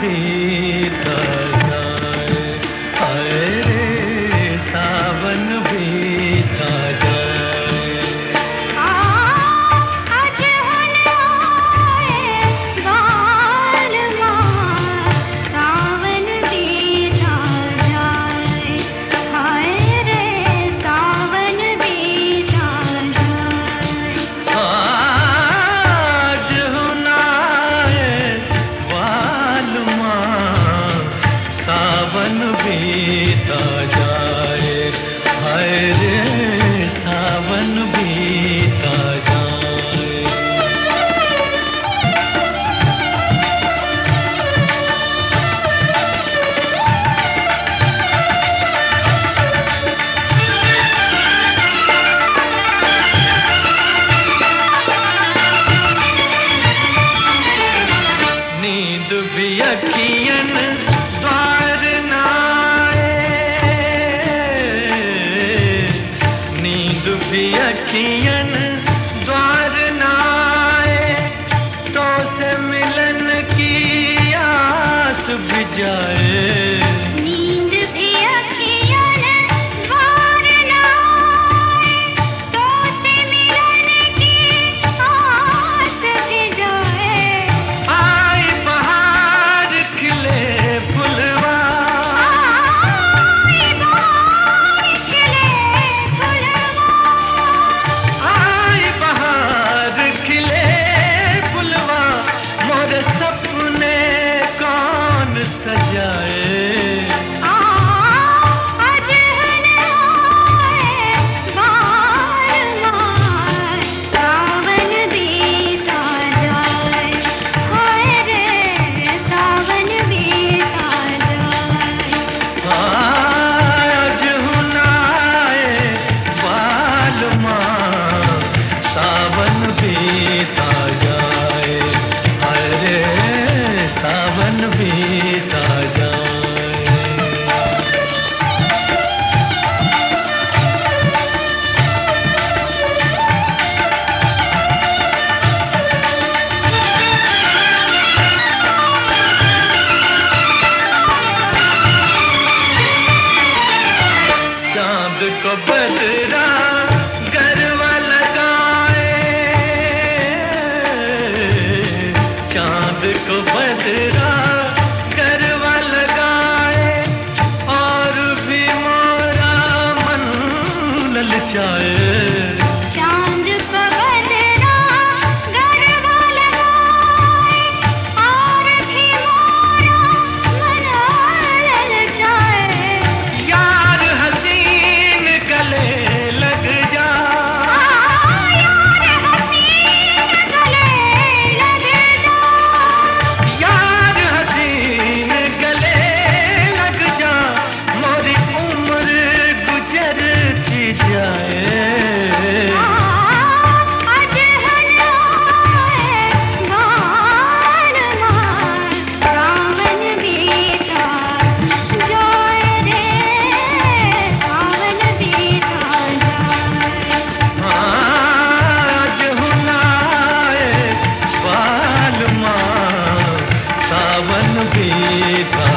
भी ताजा सखियन द्वार नाए तो से मिलन की आस बिजा deep.